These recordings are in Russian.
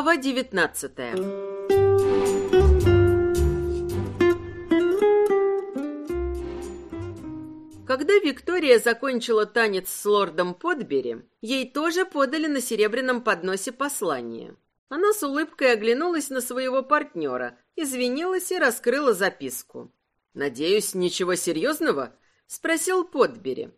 Глава девятнадцатая Когда Виктория закончила танец с лордом Подбери, ей тоже подали на серебряном подносе послание. Она с улыбкой оглянулась на своего партнера, извинилась и раскрыла записку. «Надеюсь, ничего серьезного?» — спросил Подбери.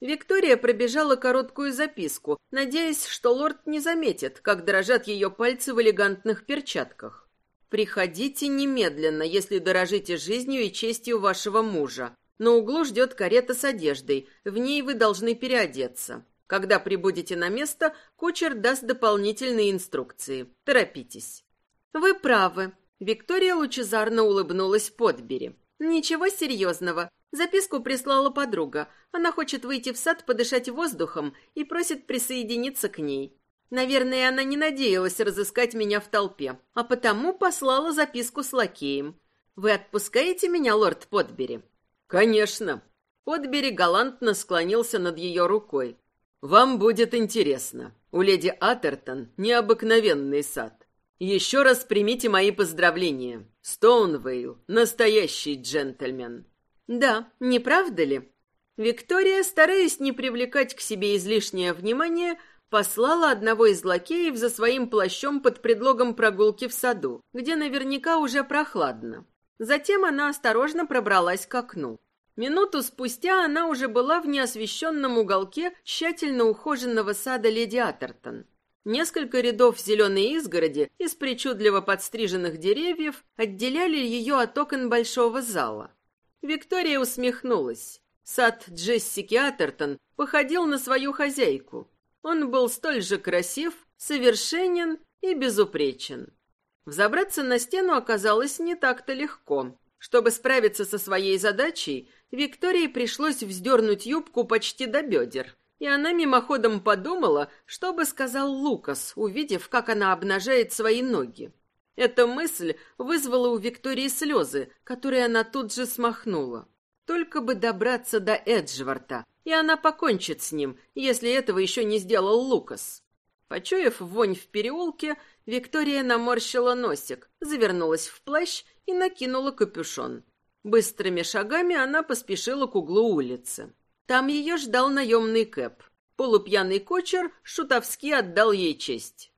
Виктория пробежала короткую записку, надеясь, что лорд не заметит, как дрожат ее пальцы в элегантных перчатках. «Приходите немедленно, если дорожите жизнью и честью вашего мужа. На углу ждет карета с одеждой, в ней вы должны переодеться. Когда прибудете на место, кучер даст дополнительные инструкции. Торопитесь». «Вы правы», — Виктория лучезарно улыбнулась Подбери. «Ничего серьезного. Записку прислала подруга. Она хочет выйти в сад подышать воздухом и просит присоединиться к ней. Наверное, она не надеялась разыскать меня в толпе, а потому послала записку с лакеем. «Вы отпускаете меня, лорд Подбери?» «Конечно». Подбери галантно склонился над ее рукой. «Вам будет интересно. У леди Атертон необыкновенный сад. Еще раз примите мои поздравления. Стоунвейл — настоящий джентльмен». Да, не правда ли? Виктория, стараясь не привлекать к себе излишнее внимание, послала одного из лакеев за своим плащом под предлогом прогулки в саду, где наверняка уже прохладно. Затем она осторожно пробралась к окну. Минуту спустя она уже была в неосвещенном уголке тщательно ухоженного сада леди Атертон. Несколько рядов зеленой изгороди из причудливо подстриженных деревьев отделяли ее от окон большого зала. Виктория усмехнулась. Сад Джессики Атертон походил на свою хозяйку. Он был столь же красив, совершенен и безупречен. Взобраться на стену оказалось не так-то легко. Чтобы справиться со своей задачей, Виктории пришлось вздернуть юбку почти до бедер. И она мимоходом подумала, что бы сказал Лукас, увидев, как она обнажает свои ноги. Эта мысль вызвала у Виктории слезы, которые она тут же смахнула. Только бы добраться до Эджварта, и она покончит с ним, если этого еще не сделал Лукас. Почуяв вонь в переулке, Виктория наморщила носик, завернулась в плащ и накинула капюшон. Быстрыми шагами она поспешила к углу улицы. Там ее ждал наемный кэп. Полупьяный кочер шутовски отдал ей честь.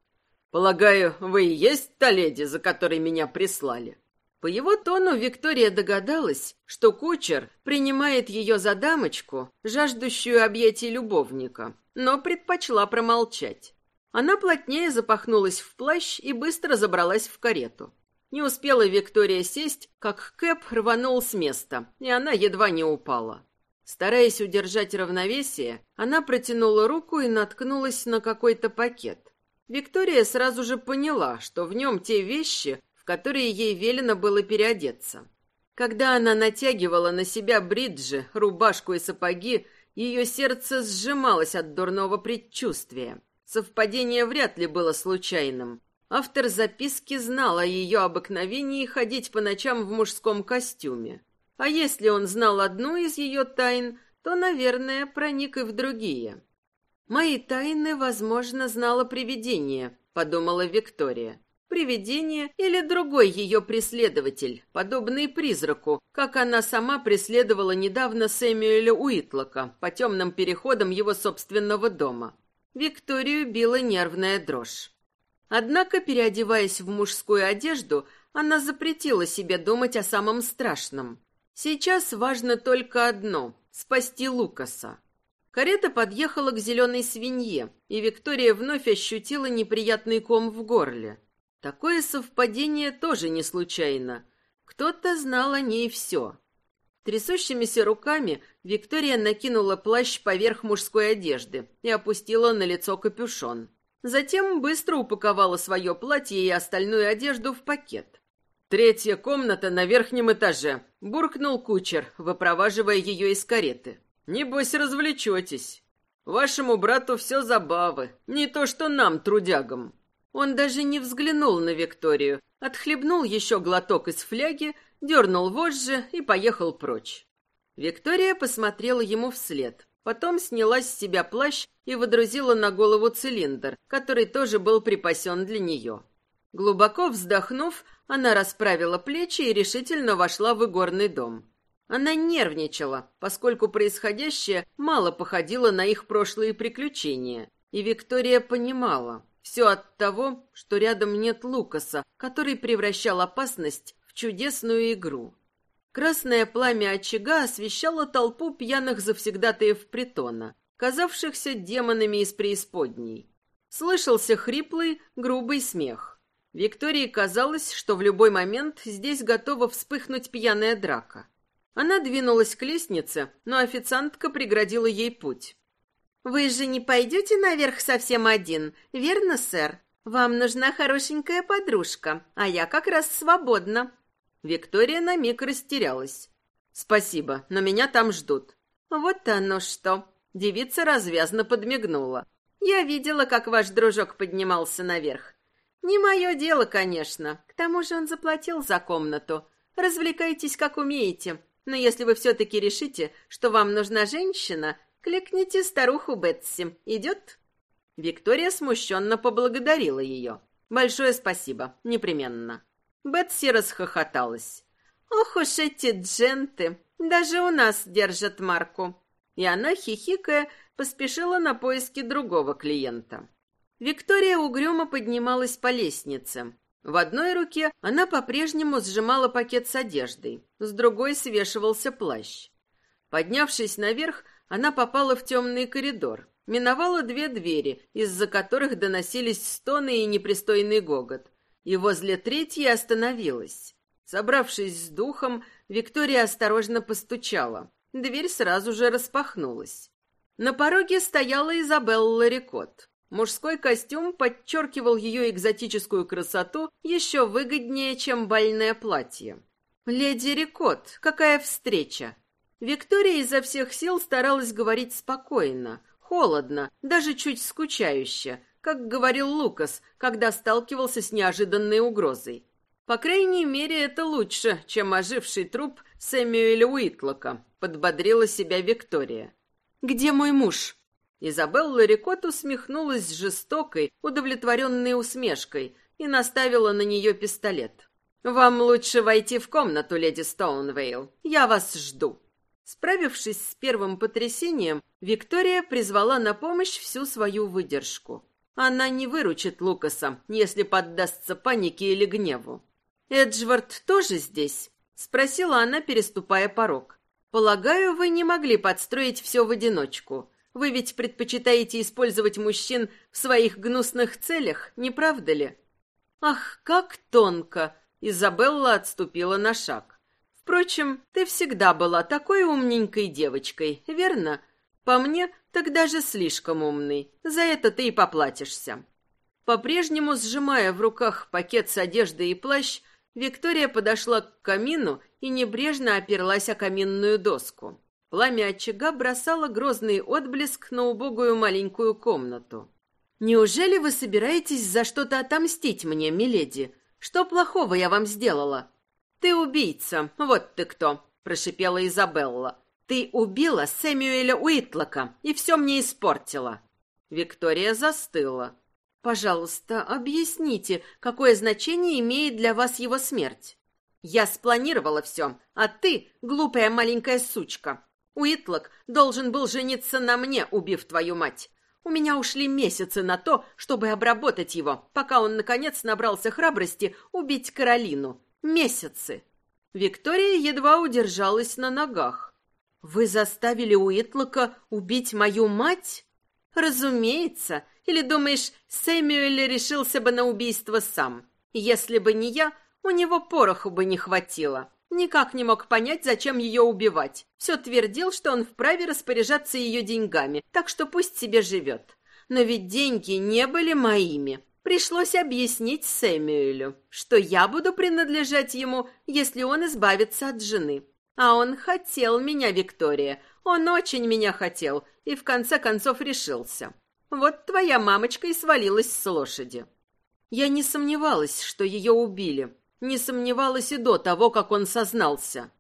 «Полагаю, вы и есть та леди, за которой меня прислали?» По его тону Виктория догадалась, что кучер принимает ее за дамочку, жаждущую объятий любовника, но предпочла промолчать. Она плотнее запахнулась в плащ и быстро забралась в карету. Не успела Виктория сесть, как Кэп рванул с места, и она едва не упала. Стараясь удержать равновесие, она протянула руку и наткнулась на какой-то пакет. Виктория сразу же поняла, что в нем те вещи, в которые ей велено было переодеться. Когда она натягивала на себя бриджи, рубашку и сапоги, ее сердце сжималось от дурного предчувствия. Совпадение вряд ли было случайным. Автор записки знал о ее обыкновении ходить по ночам в мужском костюме. А если он знал одну из ее тайн, то, наверное, проник и в другие. «Мои тайны, возможно, знало привидение», — подумала Виктория. Привидение или другой ее преследователь, подобный призраку, как она сама преследовала недавно Сэмюэля Уитлока по темным переходам его собственного дома. Викторию била нервная дрожь. Однако, переодеваясь в мужскую одежду, она запретила себе думать о самом страшном. Сейчас важно только одно — спасти Лукаса. Карета подъехала к зеленой свинье, и Виктория вновь ощутила неприятный ком в горле. Такое совпадение тоже не случайно. Кто-то знал о ней все. Трясущимися руками Виктория накинула плащ поверх мужской одежды и опустила на лицо капюшон. Затем быстро упаковала свое платье и остальную одежду в пакет. «Третья комната на верхнем этаже», — буркнул кучер, выпроваживая ее из кареты. Небось, развлечетесь. Вашему брату все забавы, не то что нам, трудягам. Он даже не взглянул на Викторию, отхлебнул еще глоток из фляги, дернул вожжи и поехал прочь. Виктория посмотрела ему вслед, потом сняла с себя плащ и водрузила на голову цилиндр, который тоже был припасен для нее. Глубоко вздохнув, она расправила плечи и решительно вошла в игорный дом. Она нервничала, поскольку происходящее мало походило на их прошлые приключения, и Виктория понимала, все от того, что рядом нет Лукаса, который превращал опасность в чудесную игру. Красное пламя очага освещало толпу пьяных завсегдатаев притона, казавшихся демонами из преисподней. Слышался хриплый, грубый смех. Виктории казалось, что в любой момент здесь готова вспыхнуть пьяная драка. Она двинулась к лестнице, но официантка преградила ей путь. «Вы же не пойдете наверх совсем один, верно, сэр? Вам нужна хорошенькая подружка, а я как раз свободна». Виктория на миг растерялась. «Спасибо, но меня там ждут». «Вот оно что!» Девица развязно подмигнула. «Я видела, как ваш дружок поднимался наверх. Не мое дело, конечно. К тому же он заплатил за комнату. Развлекайтесь, как умеете. Но если вы все-таки решите, что вам нужна женщина, кликните старуху Бетси. Идет?» Виктория смущенно поблагодарила ее. «Большое спасибо, непременно». Бетси расхохоталась. «Ох уж эти дженты! Даже у нас держат марку!» И она, хихикая, поспешила на поиски другого клиента. Виктория угрюмо поднималась по лестнице. В одной руке она по-прежнему сжимала пакет с одеждой, с другой свешивался плащ. Поднявшись наверх, она попала в темный коридор, миновала две двери, из-за которых доносились стоны и непристойный гогот, и возле третьей остановилась. Собравшись с духом, Виктория осторожно постучала. Дверь сразу же распахнулась. На пороге стояла Изабелла Рикот. Мужской костюм подчеркивал ее экзотическую красоту еще выгоднее, чем бальное платье. «Леди Рикот, какая встреча!» Виктория изо всех сил старалась говорить спокойно, холодно, даже чуть скучающе, как говорил Лукас, когда сталкивался с неожиданной угрозой. По крайней мере, это лучше, чем оживший труп Сэмюэля Уитлока, подбодрила себя Виктория. «Где мой муж?» Изабелла Рикот усмехнулась жестокой, удовлетворенной усмешкой и наставила на нее пистолет. «Вам лучше войти в комнату, леди Стоунвейл. Я вас жду». Справившись с первым потрясением, Виктория призвала на помощь всю свою выдержку. Она не выручит Лукаса, если поддастся панике или гневу. «Эджвард тоже здесь?» — спросила она, переступая порог. «Полагаю, вы не могли подстроить все в одиночку. Вы ведь предпочитаете использовать мужчин в своих гнусных целях, не правда ли? Ах, как тонко! Изабелла отступила на шаг. Впрочем, ты всегда была такой умненькой девочкой, верно? По мне, так даже слишком умный. За это ты и поплатишься. По-прежнему сжимая в руках пакет с одеждой и плащ, Виктория подошла к камину и небрежно оперлась о каминную доску. Пламя очага бросало грозный отблеск на убогую маленькую комнату. «Неужели вы собираетесь за что-то отомстить мне, миледи? Что плохого я вам сделала?» «Ты убийца, вот ты кто!» – прошипела Изабелла. «Ты убила Сэмюэля Уитлока и все мне испортила!» Виктория застыла. «Пожалуйста, объясните, какое значение имеет для вас его смерть?» «Я спланировала все, а ты, глупая маленькая сучка, Уитлок должен был жениться на мне, убив твою мать. У меня ушли месяцы на то, чтобы обработать его, пока он, наконец, набрался храбрости убить Каролину. Месяцы. Виктория едва удержалась на ногах. «Вы заставили Уитлока убить мою мать?» «Разумеется. Или думаешь, Сэмюэль решился бы на убийство сам? Если бы не я, у него пороху бы не хватило. Никак не мог понять, зачем ее убивать. Все твердил, что он вправе распоряжаться ее деньгами, так что пусть себе живет. Но ведь деньги не были моими. Пришлось объяснить Сэмюэлю, что я буду принадлежать ему, если он избавится от жены. А он хотел меня, Виктория. Он очень меня хотел и в конце концов решился. Вот твоя мамочка и свалилась с лошади. Я не сомневалась, что ее убили, не сомневалась и до того, как он сознался.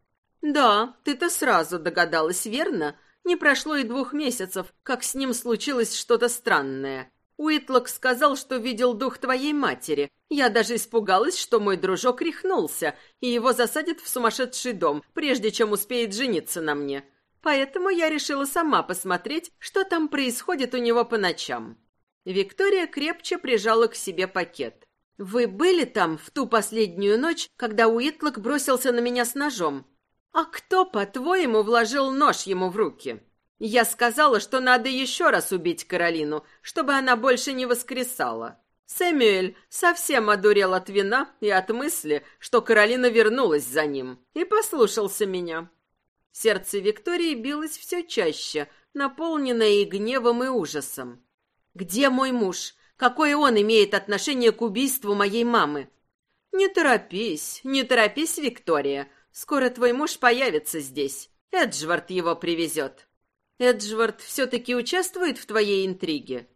«Да, ты-то сразу догадалась, верно? Не прошло и двух месяцев, как с ним случилось что-то странное. Уитлок сказал, что видел дух твоей матери. Я даже испугалась, что мой дружок рехнулся, и его засадят в сумасшедший дом, прежде чем успеет жениться на мне. Поэтому я решила сама посмотреть, что там происходит у него по ночам. Виктория крепче прижала к себе пакет. «Вы были там в ту последнюю ночь, когда Уитлок бросился на меня с ножом? А кто, по-твоему, вложил нож ему в руки?» Я сказала, что надо еще раз убить Каролину, чтобы она больше не воскресала. Сэмюэль совсем одурел от вина и от мысли, что Каролина вернулась за ним, и послушался меня. Сердце Виктории билось все чаще, наполненное и гневом, и ужасом. «Где мой муж? Какое он имеет отношение к убийству моей мамы?» «Не торопись, не торопись, Виктория. Скоро твой муж появится здесь. Эджвард его привезет». Эджвард все-таки участвует в твоей интриге?»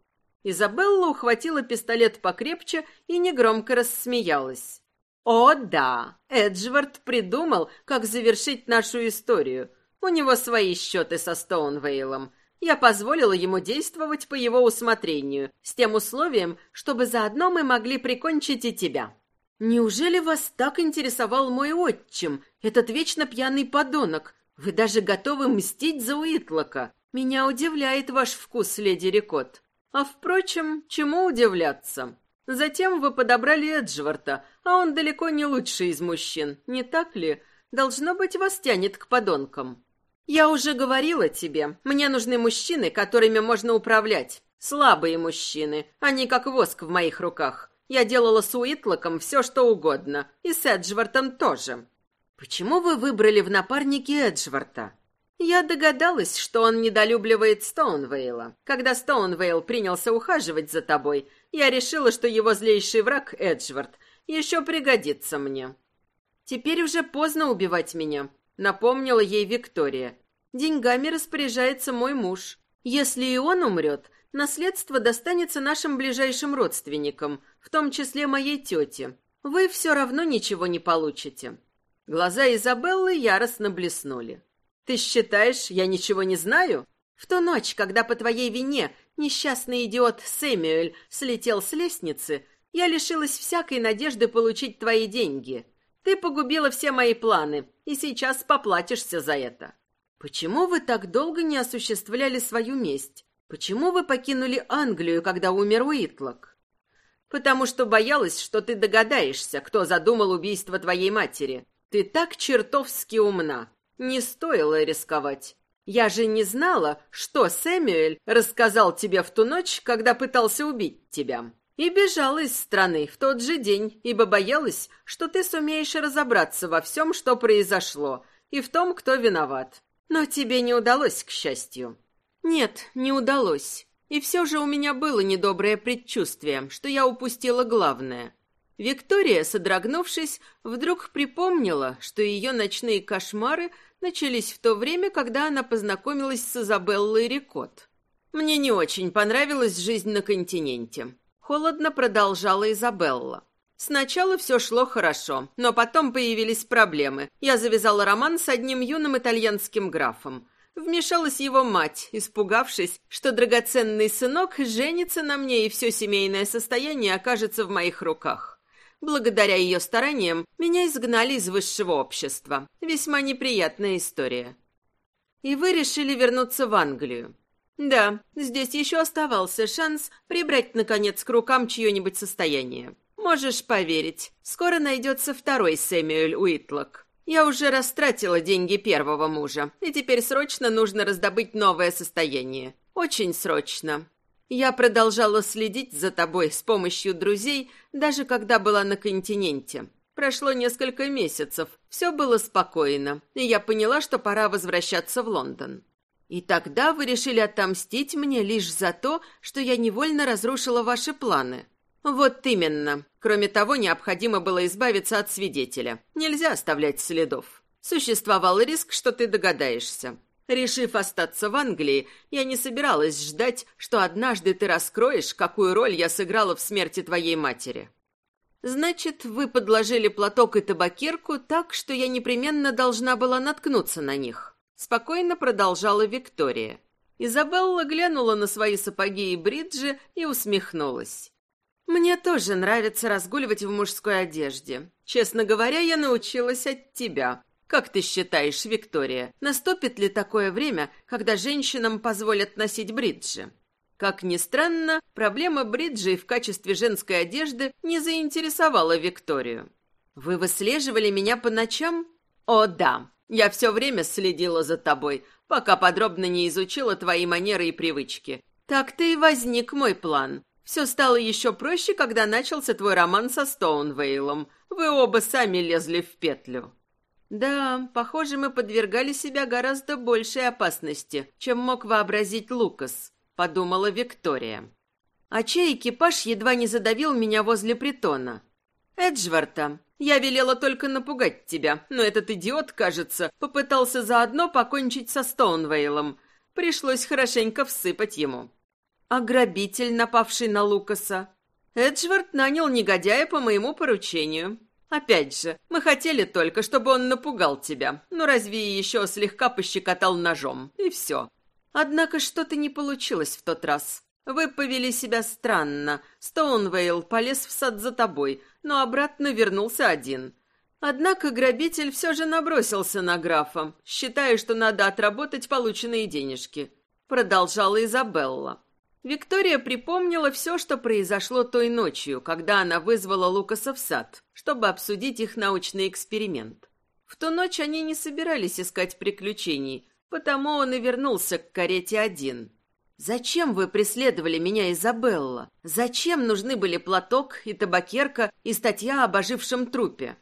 Изабелла ухватила пистолет покрепче и негромко рассмеялась. «О, да! Эджвард придумал, как завершить нашу историю. У него свои счеты со Стоунвейлом. Я позволила ему действовать по его усмотрению, с тем условием, чтобы заодно мы могли прикончить и тебя». «Неужели вас так интересовал мой отчим, этот вечно пьяный подонок, вы даже готовы мстить за Уитлока. Меня удивляет ваш вкус, леди Рикот. А впрочем, чему удивляться? Затем вы подобрали Эджварта, а он далеко не лучший из мужчин, не так ли? Должно быть, вас тянет к подонкам. Я уже говорила тебе, мне нужны мужчины, которыми можно управлять. Слабые мужчины, они как воск в моих руках. Я делала с Уитлоком все, что угодно, и с Эджвартом тоже. «Почему вы выбрали в напарники Эджварта?» «Я догадалась, что он недолюбливает Стоунвейла. Когда Стоунвейл принялся ухаживать за тобой, я решила, что его злейший враг Эджвард еще пригодится мне». «Теперь уже поздно убивать меня», — напомнила ей Виктория. «Деньгами распоряжается мой муж. Если и он умрет, наследство достанется нашим ближайшим родственникам, в том числе моей тете. Вы все равно ничего не получите». Глаза Изабеллы яростно блеснули. «Ты считаешь, я ничего не знаю? В ту ночь, когда по твоей вине несчастный идиот Сэмюэль слетел с лестницы, я лишилась всякой надежды получить твои деньги. Ты погубила все мои планы, и сейчас поплатишься за это. Почему вы так долго не осуществляли свою месть? Почему вы покинули Англию, когда умер Уитлок? Потому что боялась, что ты догадаешься, кто задумал убийство твоей матери. Ты так чертовски умна. Не стоило рисковать. Я же не знала, что Сэмюэль рассказал тебе в ту ночь, когда пытался убить тебя. И бежала из страны в тот же день, ибо боялась, что ты сумеешь разобраться во всем, что произошло, и в том, кто виноват. Но тебе не удалось, к счастью. Нет, не удалось. И все же у меня было недоброе предчувствие, что я упустила главное. Виктория, содрогнувшись, вдруг припомнила, что ее ночные кошмары начались в то время, когда она познакомилась с Изабеллой Рикот. «Мне не очень понравилась жизнь на континенте», — холодно продолжала Изабелла. Сначала все шло хорошо, но потом появились проблемы. Я завязала роман с одним юным итальянским графом. Вмешалась его мать, испугавшись, что драгоценный сынок женится на мне и все семейное состояние окажется в моих руках. Благодаря ее стараниям меня изгнали из высшего общества. Весьма неприятная история. И вы решили вернуться в Англию. Да, здесь еще оставался шанс прибрать, наконец, к рукам чье-нибудь состояние. Можешь поверить, скоро найдется второй Сэмюэль Уитлок. Я уже растратила деньги первого мужа, и теперь срочно нужно раздобыть новое состояние. Очень срочно. Я продолжала следить за тобой с помощью друзей, даже когда была на континенте. Прошло несколько месяцев, все было спокойно, и я поняла, что пора возвращаться в Лондон. И тогда вы решили отомстить мне лишь за то, что я невольно разрушила ваши планы. Вот именно. Кроме того, необходимо было избавиться от свидетеля. Нельзя оставлять следов. Существовал риск, что ты догадаешься. Решив остаться в Англии, я не собиралась ждать, что однажды ты раскроешь, какую роль я сыграла в смерти твоей матери. Значит, вы подложили платок и табакерку так, что я непременно должна была наткнуться на них. Спокойно продолжала Виктория. Изабелла глянула на свои сапоги и бриджи и усмехнулась. «Мне тоже нравится разгуливать в мужской одежде. Честно говоря, я научилась от тебя. Как ты считаешь, Виктория, наступит ли такое время, когда женщинам позволят носить бриджи?» Как ни странно, проблема бриджей в качестве женской одежды не заинтересовала Викторию. «Вы выслеживали меня по ночам?» «О, да. Я все время следила за тобой, пока подробно не изучила твои манеры и привычки. Так-то и возник мой план. Все стало еще проще, когда начался твой роман со Стоунвейлом. Вы оба сами лезли в петлю». Да, похоже, мы подвергали себя гораздо большей опасности, чем мог вообразить Лукас, подумала Виктория. А чей экипаж едва не задавил меня возле притона? Эджварта. Я велела только напугать тебя, но этот идиот, кажется, попытался заодно покончить со Стоунвейлом. Пришлось хорошенько всыпать ему. А грабитель, напавший на Лукаса? Эджвард нанял негодяя по моему поручению. Опять же, мы хотели только, чтобы он напугал тебя, но разве еще слегка пощекотал ножом, и все. Однако что-то не получилось в тот раз. Вы повели себя странно. Стоунвейл полез в сад за тобой, но обратно вернулся один. Однако грабитель все же набросился на графа, считая, что надо отработать полученные денежки. Продолжала Изабелла. Виктория припомнила все, что произошло той ночью, когда она вызвала Лукаса в сад, чтобы обсудить их научный эксперимент. В ту ночь они не собирались искать приключений, потому он и вернулся к карете один. «Зачем вы преследовали меня, Изабелла? Зачем нужны были платок и табакерка и статья об ожившем трупе?»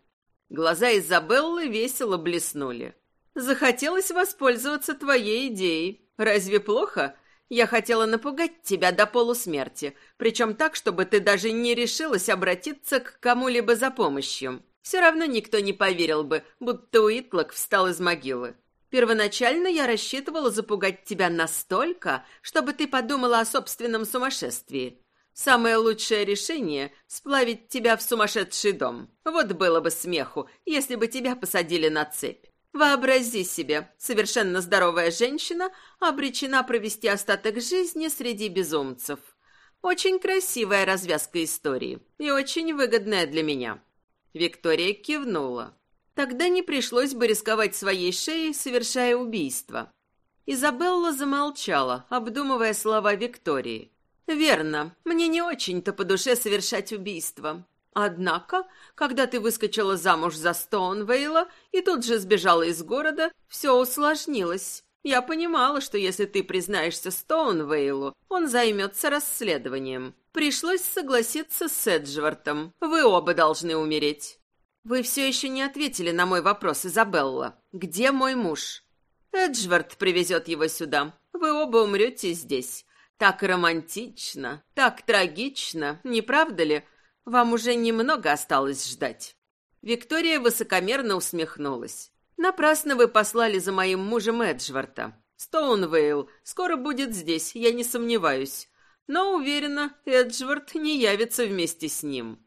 Глаза Изабеллы весело блеснули. «Захотелось воспользоваться твоей идеей. Разве плохо? Я хотела напугать тебя до полусмерти, причем так, чтобы ты даже не решилась обратиться к кому-либо за помощью. Все равно никто не поверил бы, будто Уитлок встал из могилы. Первоначально я рассчитывала запугать тебя настолько, чтобы ты подумала о собственном сумасшествии. Самое лучшее решение — сплавить тебя в сумасшедший дом. Вот было бы смеху, если бы тебя посадили на цепь. Вообрази себе, совершенно здоровая женщина обречена провести остаток жизни среди безумцев. Очень красивая развязка истории и очень выгодная для меня. Виктория кивнула. Тогда не пришлось бы рисковать своей шеей, совершая убийство. Изабелла замолчала, обдумывая слова Виктории. «Верно, мне не очень-то по душе совершать убийство. Однако, когда ты выскочила замуж за Стоунвейла и тут же сбежала из города, все усложнилось. Я понимала, что если ты признаешься Стоунвейлу, он займется расследованием. Пришлось согласиться с Эджвартом. Вы оба должны умереть. «Вы все еще не ответили на мой вопрос, Изабелла. Где мой муж?» «Эджвард привезет его сюда. Вы оба умрете здесь. Так романтично, так трагично, не правда ли? Вам уже немного осталось ждать». Виктория высокомерно усмехнулась. «Напрасно вы послали за моим мужем Эджварда. Стоунвейл скоро будет здесь, я не сомневаюсь. Но, уверена, Эджвард не явится вместе с ним.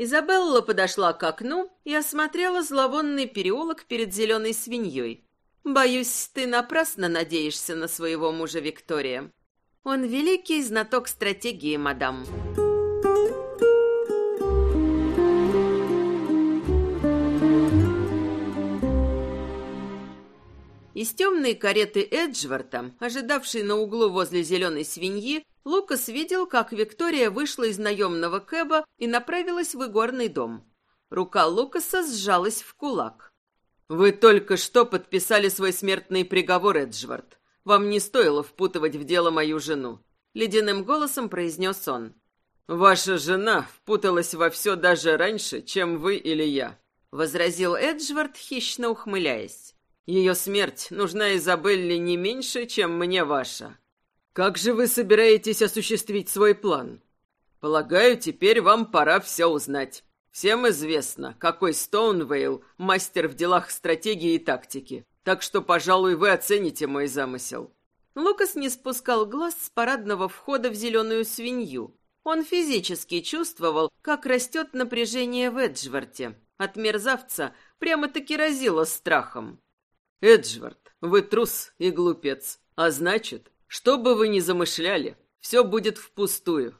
Изабелла подошла к окну и осмотрела зловонный переулок перед зеленой свиньей. «Боюсь, ты напрасно надеешься на своего мужа Виктория. Он великий знаток стратегии, мадам». Из темной кареты Эджварта, ожидавшей на углу возле зеленой свиньи, Лукас видел, как Виктория вышла из наемного кэба и направилась в игорный дом. Рука Лукаса сжалась в кулак. «Вы только что подписали свой смертный приговор, Эджвард. Вам не стоило впутывать в дело мою жену», — ледяным голосом произнес он. «Ваша жена впуталась во все даже раньше, чем вы или я», — возразил Эджвард, хищно ухмыляясь. «Ее смерть нужна Изабелле не меньше, чем мне ваша. Как же вы собираетесь осуществить свой план? Полагаю, теперь вам пора все узнать. Всем известно, какой Стоунвейл мастер в делах стратегии и тактики. Так что, пожалуй, вы оцените мой замысел. Лукас не спускал глаз с парадного входа в зеленую свинью. Он физически чувствовал, как растет напряжение в Эджварте. От мерзавца прямо-таки разило страхом. «Эджвард, вы трус и глупец, а значит, Что бы вы ни замышляли, все будет впустую.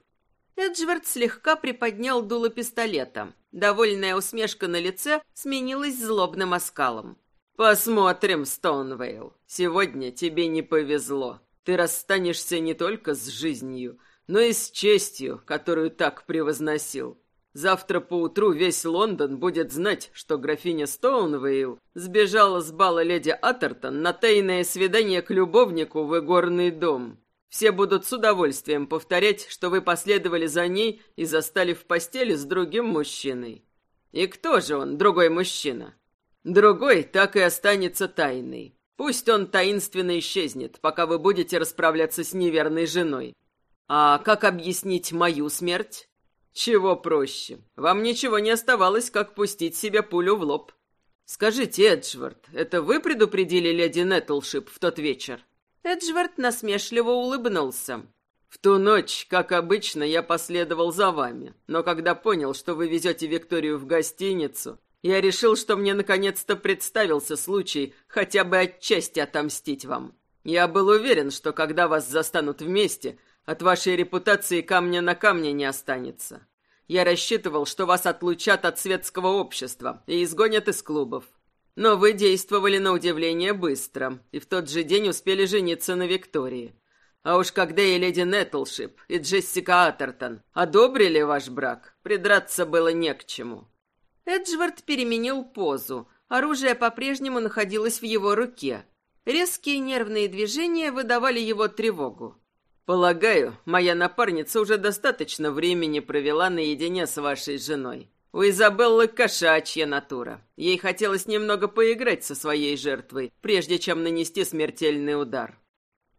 Эдвард слегка приподнял дуло пистолета. Довольная усмешка на лице сменилась злобным оскалом. «Посмотрим, Стоунвейл. Сегодня тебе не повезло. Ты расстанешься не только с жизнью, но и с честью, которую так превозносил. Завтра поутру весь Лондон будет знать, что графиня Стоунвейл сбежала с бала леди Атертон на тайное свидание к любовнику в игорный дом. Все будут с удовольствием повторять, что вы последовали за ней и застали в постели с другим мужчиной. И кто же он, другой мужчина? Другой так и останется тайной. Пусть он таинственно исчезнет, пока вы будете расправляться с неверной женой. А как объяснить мою смерть? Чего проще? Вам ничего не оставалось, как пустить себе пулю в лоб. Скажите, Эджвард, это вы предупредили леди Нетлшип в тот вечер? Эджвард насмешливо улыбнулся. «В ту ночь, как обычно, я последовал за вами, но когда понял, что вы везете Викторию в гостиницу, я решил, что мне наконец-то представился случай хотя бы отчасти отомстить вам. Я был уверен, что когда вас застанут вместе, от вашей репутации камня на камне не останется. Я рассчитывал, что вас отлучат от светского общества и изгонят из клубов. Но вы действовали на удивление быстро, и в тот же день успели жениться на Виктории. А уж когда и леди Нетлшип, и Джессика Атертон одобрили ваш брак, придраться было не к чему. Эджвард переменил позу. Оружие по-прежнему находилось в его руке. Резкие нервные движения выдавали его тревогу. «Полагаю, моя напарница уже достаточно времени провела наедине с вашей женой. У Изабеллы кошачья натура. Ей хотелось немного поиграть со своей жертвой, прежде чем нанести смертельный удар.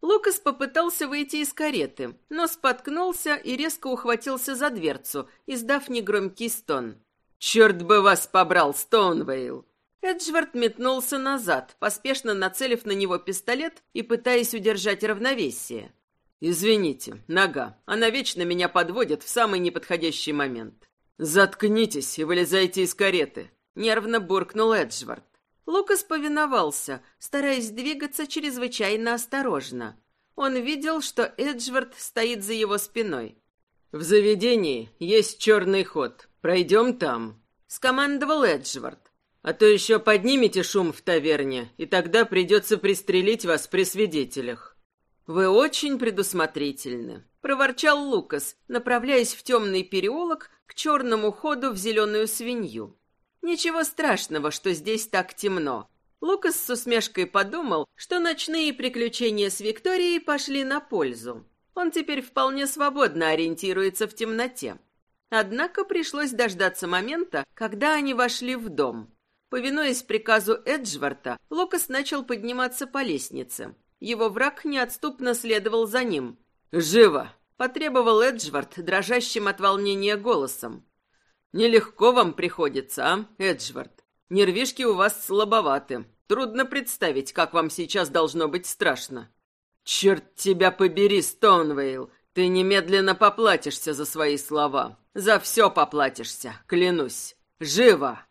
Лукас попытался выйти из кареты, но споткнулся и резко ухватился за дверцу, издав негромкий стон. «Черт бы вас побрал, Стоунвейл!» Эджвард метнулся назад, поспешно нацелив на него пистолет и пытаясь удержать равновесие. «Извините, нога. Она вечно меня подводит в самый неподходящий момент. «Заткнитесь и вылезайте из кареты!» — нервно буркнул Эджвард. Лукас повиновался, стараясь двигаться чрезвычайно осторожно. Он видел, что Эджвард стоит за его спиной. «В заведении есть черный ход. Пройдем там», — скомандовал Эджвард. «А то еще поднимите шум в таверне, и тогда придется пристрелить вас при свидетелях». «Вы очень предусмотрительны», — проворчал Лукас, направляясь в темный переулок к черному ходу в зеленую свинью. «Ничего страшного, что здесь так темно». Лукас с усмешкой подумал, что ночные приключения с Викторией пошли на пользу. Он теперь вполне свободно ориентируется в темноте. Однако пришлось дождаться момента, когда они вошли в дом. Повинуясь приказу Эджварта, Лукас начал подниматься по лестнице. Его враг неотступно следовал за ним. «Живо!» — потребовал Эджвард, дрожащим от волнения голосом. «Нелегко вам приходится, а, Эджвард? Нервишки у вас слабоваты. Трудно представить, как вам сейчас должно быть страшно». «Черт тебя побери, Стоунвейл! Ты немедленно поплатишься за свои слова. За все поплатишься, клянусь. Живо!»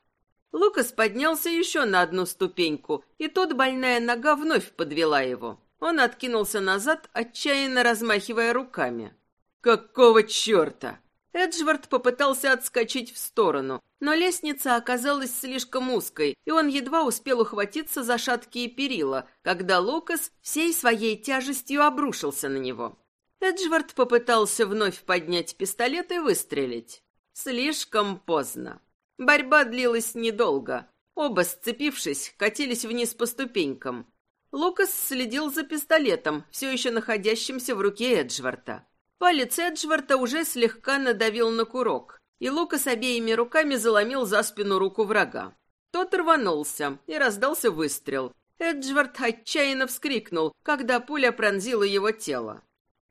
Лукас поднялся еще на одну ступеньку, и тут больная нога вновь подвела его. Он откинулся назад, отчаянно размахивая руками. «Какого черта?» Эджвард попытался отскочить в сторону, но лестница оказалась слишком узкой, и он едва успел ухватиться за шаткие перила, когда Лукас всей своей тяжестью обрушился на него. Эджвард попытался вновь поднять пистолет и выстрелить. Слишком поздно. Борьба длилась недолго. Оба, сцепившись, катились вниз по ступенькам. Лукас следил за пистолетом, все еще находящимся в руке Эджварда. Палец Эджварда уже слегка надавил на курок, и Лукас обеими руками заломил за спину руку врага. Тот рванулся, и раздался выстрел. Эджвард отчаянно вскрикнул, когда пуля пронзила его тело.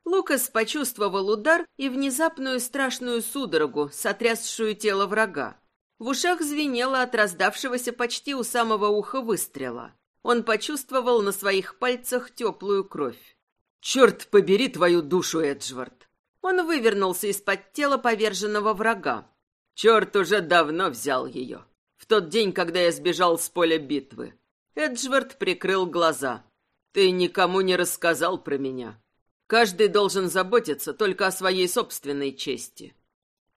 Лукас почувствовал удар и внезапную страшную судорогу, сотрясшую тело врага. В ушах звенело от раздавшегося почти у самого уха выстрела. Он почувствовал на своих пальцах теплую кровь. «Черт побери твою душу, Эджвард!» Он вывернулся из-под тела поверженного врага. «Черт уже давно взял ее. В тот день, когда я сбежал с поля битвы». Эджвард прикрыл глаза. «Ты никому не рассказал про меня. Каждый должен заботиться только о своей собственной чести.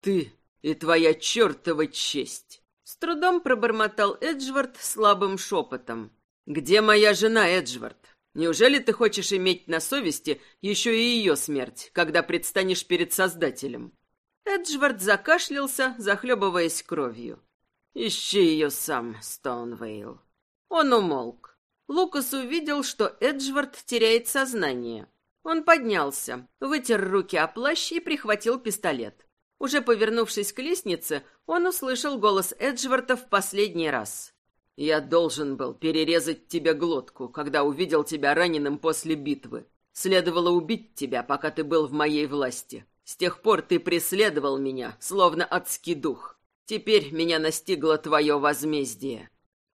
Ты и твоя чертова честь. С трудом пробормотал Эджвард слабым шепотом. «Где моя жена, Эджвард? Неужели ты хочешь иметь на совести еще и ее смерть, когда предстанешь перед Создателем?» Эджвард закашлялся, захлебываясь кровью. «Ищи ее сам, Стоунвейл». Он умолк. Лукас увидел, что Эджвард теряет сознание. Он поднялся, вытер руки о плащ и прихватил пистолет. Уже повернувшись к лестнице, он услышал голос Эджварда в последний раз. «Я должен был перерезать тебе глотку, когда увидел тебя раненым после битвы. Следовало убить тебя, пока ты был в моей власти. С тех пор ты преследовал меня, словно адский дух. Теперь меня настигло твое возмездие».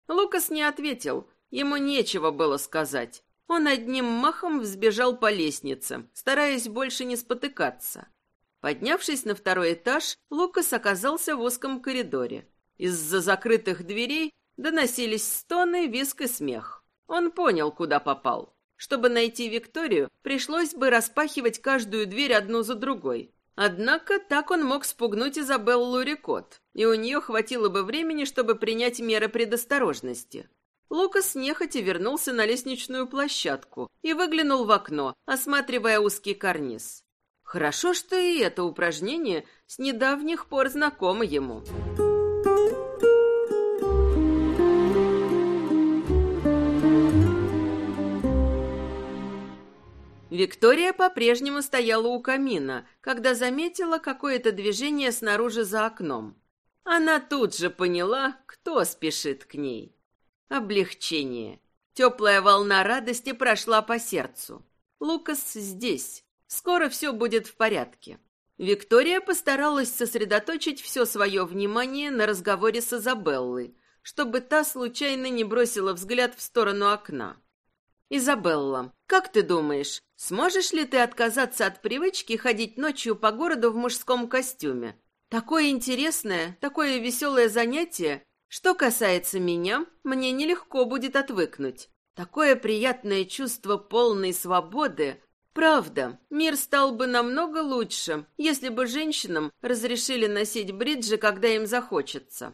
Лукас не ответил, ему нечего было сказать. Он одним махом взбежал по лестнице, стараясь больше не спотыкаться. Поднявшись на второй этаж, Лукас оказался в узком коридоре. Из-за закрытых дверей доносились стоны, виск и смех. Он понял, куда попал. Чтобы найти Викторию, пришлось бы распахивать каждую дверь одну за другой. Однако так он мог спугнуть Изабеллу Рикот, и у нее хватило бы времени, чтобы принять меры предосторожности. Лукас нехотя вернулся на лестничную площадку и выглянул в окно, осматривая узкий карниз. Хорошо, что и это упражнение с недавних пор знакомо ему. Виктория по-прежнему стояла у камина, когда заметила какое-то движение снаружи за окном. Она тут же поняла, кто спешит к ней. Облегчение. Теплая волна радости прошла по сердцу. Лукас здесь. Скоро все будет в порядке. Виктория постаралась сосредоточить все свое внимание на разговоре с Изабеллой, чтобы та случайно не бросила взгляд в сторону окна. «Изабелла, как ты думаешь, сможешь ли ты отказаться от привычки ходить ночью по городу в мужском костюме? Такое интересное, такое веселое занятие, что касается меня, мне нелегко будет отвыкнуть. Такое приятное чувство полной свободы. Правда, мир стал бы намного лучше, если бы женщинам разрешили носить бриджи, когда им захочется.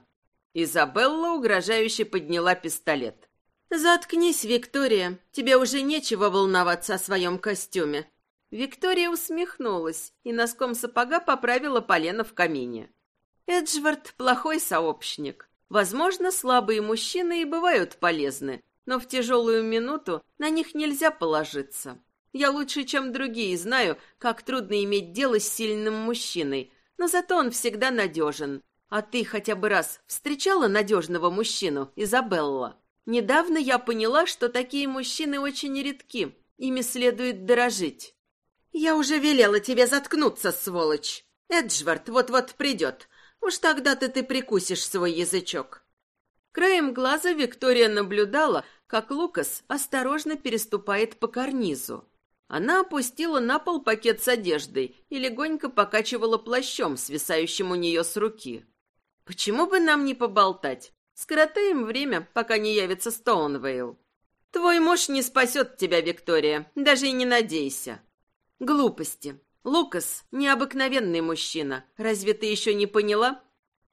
Изабелла угрожающе подняла пистолет. «Заткнись, Виктория, тебе уже нечего волноваться о своем костюме». Виктория усмехнулась и носком сапога поправила полено в камине. Эджвард – плохой сообщник. Возможно, слабые мужчины и бывают полезны, но в тяжелую минуту на них нельзя положиться. Я лучше, чем другие, знаю, как трудно иметь дело с сильным мужчиной, но зато он всегда надежен. А ты хотя бы раз встречала надежного мужчину, Изабелла? Недавно я поняла, что такие мужчины очень редки, ими следует дорожить. Я уже велела тебе заткнуться, сволочь. Эджвард вот-вот придет. Уж тогда-то ты прикусишь свой язычок. Краем глаза Виктория наблюдала, как Лукас осторожно переступает по карнизу. Она опустила на пол пакет с одеждой и легонько покачивала плащом, свисающим у нее с руки. «Почему бы нам не поболтать? Скоротаем время, пока не явится Стоунвейл. Твой муж не спасет тебя, Виктория, даже и не надейся». «Глупости. «Лукас — необыкновенный мужчина. Разве ты еще не поняла?»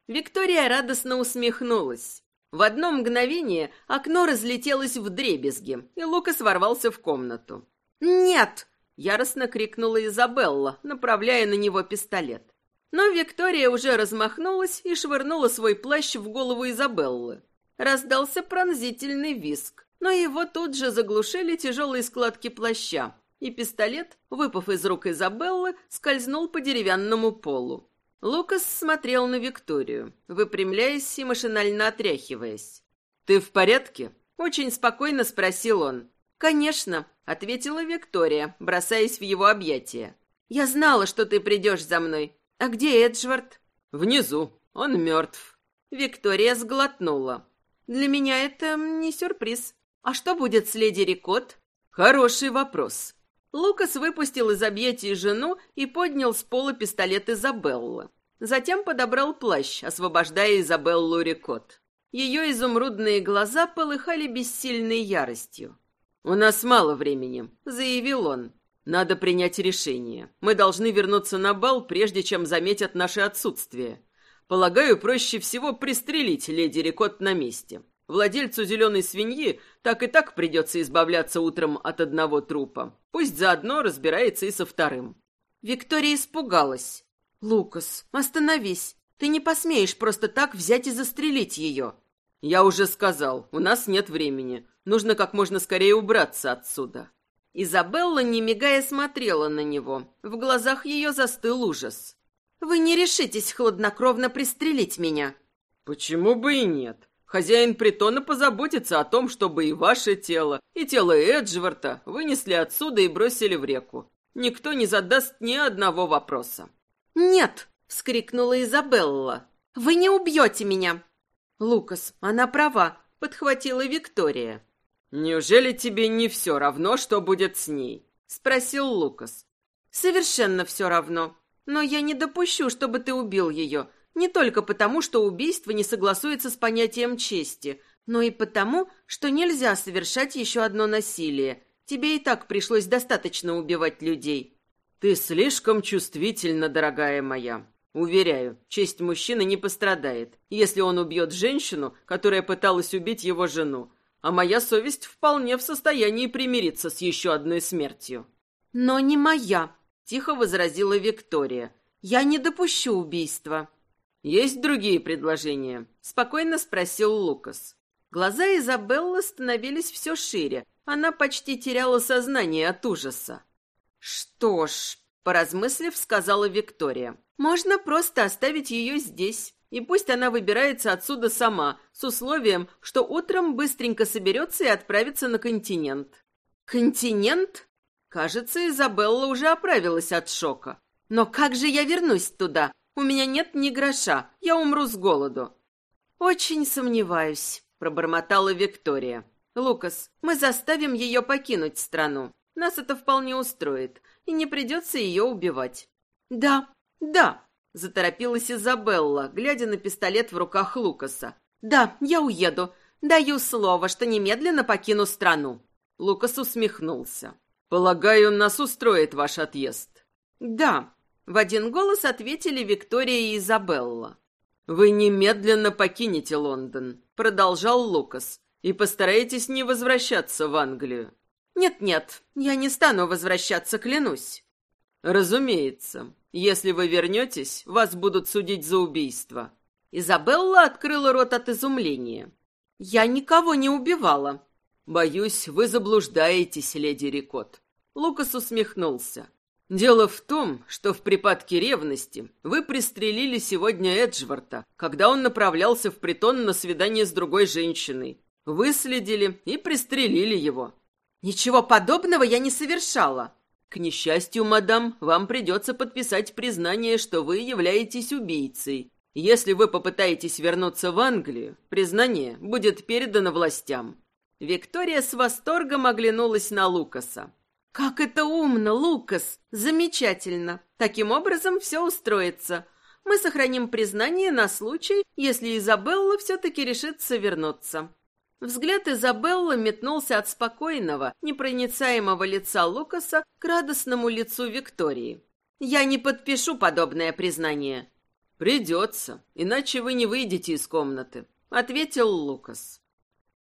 Виктория радостно усмехнулась. В одно мгновение окно разлетелось в дребезги, и Лукас ворвался в комнату. «Нет!» — яростно крикнула Изабелла, направляя на него пистолет. Но Виктория уже размахнулась и швырнула свой плащ в голову Изабеллы. Раздался пронзительный виск, но его тут же заглушили тяжелые складки плаща, и пистолет, выпав из рук Изабеллы, скользнул по деревянному полу. Лукас смотрел на Викторию, выпрямляясь и машинально отряхиваясь. «Ты в порядке?» — очень спокойно спросил он. «Конечно», — ответила Виктория, бросаясь в его объятия. «Я знала, что ты придешь за мной. А где Эджвард?» «Внизу. Он мертв». Виктория сглотнула. «Для меня это не сюрприз. А что будет с леди Рикот?» «Хороший вопрос. Лукас выпустил из объятий жену и поднял с пола пистолет Изабеллы. Затем подобрал плащ, освобождая Изабеллу Рикот. Ее изумрудные глаза полыхали бессильной яростью. «У нас мало времени», — заявил он. Надо принять решение. Мы должны вернуться на бал, прежде чем заметят наше отсутствие. Полагаю, проще всего пристрелить леди Рикот на месте. Владельцу зеленой свиньи так и так придется избавляться утром от одного трупа. Пусть заодно разбирается и со вторым. Виктория испугалась. «Лукас, остановись. Ты не посмеешь просто так взять и застрелить ее». «Я уже сказал, у нас нет времени. Нужно как можно скорее убраться отсюда». Изабелла, не мигая, смотрела на него. В глазах ее застыл ужас. «Вы не решитесь хладнокровно пристрелить меня?» «Почему бы и нет? Хозяин притона позаботится о том, чтобы и ваше тело, и тело Эджварта вынесли отсюда и бросили в реку. Никто не задаст ни одного вопроса». «Нет!» — вскрикнула Изабелла. «Вы не убьете меня!» «Лукас, она права», — подхватила Виктория. «Неужели тебе не все равно, что будет с ней?» — спросил Лукас. «Совершенно все равно. Но я не допущу, чтобы ты убил ее. Не только потому, что убийство не согласуется с понятием чести, но и потому, что нельзя совершать еще одно насилие. Тебе и так пришлось достаточно убивать людей. Ты слишком чувствительна, дорогая моя. Уверяю, честь мужчины не пострадает, если он убьет женщину, которая пыталась убить его жену, а моя совесть вполне в состоянии примириться с еще одной смертью. «Но не моя», — тихо возразила Виктория. «Я не допущу убийства». «Есть другие предложения?» — спокойно спросил Лукас. Глаза Изабеллы становились все шире. Она почти теряла сознание от ужаса. «Что ж», — поразмыслив, сказала Виктория, «можно просто оставить ее здесь, и пусть она выбирается отсюда сама, с условием, что утром быстренько соберется и отправится на континент». «Континент?» Кажется, Изабелла уже оправилась от шока. «Но как же я вернусь туда? У меня нет ни гроша, я умру с голоду». «Очень сомневаюсь», — пробормотала Виктория. «Лукас, мы заставим ее покинуть страну. Нас это вполне устроит, и не придется ее убивать». «Да, да», — заторопилась Изабелла, глядя на пистолет в руках Лукаса. «Да, я уеду. Даю слово, что немедленно покину страну». Лукас усмехнулся. «Полагаю, нас устроит ваш отъезд». «Да», в один голос ответили Виктория и Изабелла. «Вы немедленно покинете Лондон», — продолжал Лукас, «и постарайтесь не возвращаться в Англию». «Нет-нет, я не стану возвращаться, клянусь». «Разумеется. Если вы вернетесь, вас будут судить за убийство». Изабелла открыла рот от изумления. «Я никого не убивала». «Боюсь, вы заблуждаетесь, леди Рикот». Лукас усмехнулся. Дело в том, что в припадке ревности вы пристрелили сегодня Эджварта, когда он направлялся в притон на свидание с другой женщиной. Выследили и пристрелили его. Ничего подобного я не совершала. К несчастью, мадам, вам придется подписать признание, что вы являетесь убийцей. Если вы попытаетесь вернуться в Англию, признание будет передано властям. Виктория с восторгом оглянулась на Лукаса. «Как это умно, Лукас! Замечательно! Таким образом все устроится. Мы сохраним признание на случай, если Изабелла все-таки решится вернуться». Взгляд Изабеллы метнулся от спокойного, непроницаемого лица Лукаса к радостному лицу Виктории. «Я не подпишу подобное признание». «Придется, иначе вы не выйдете из комнаты», — ответил Лукас.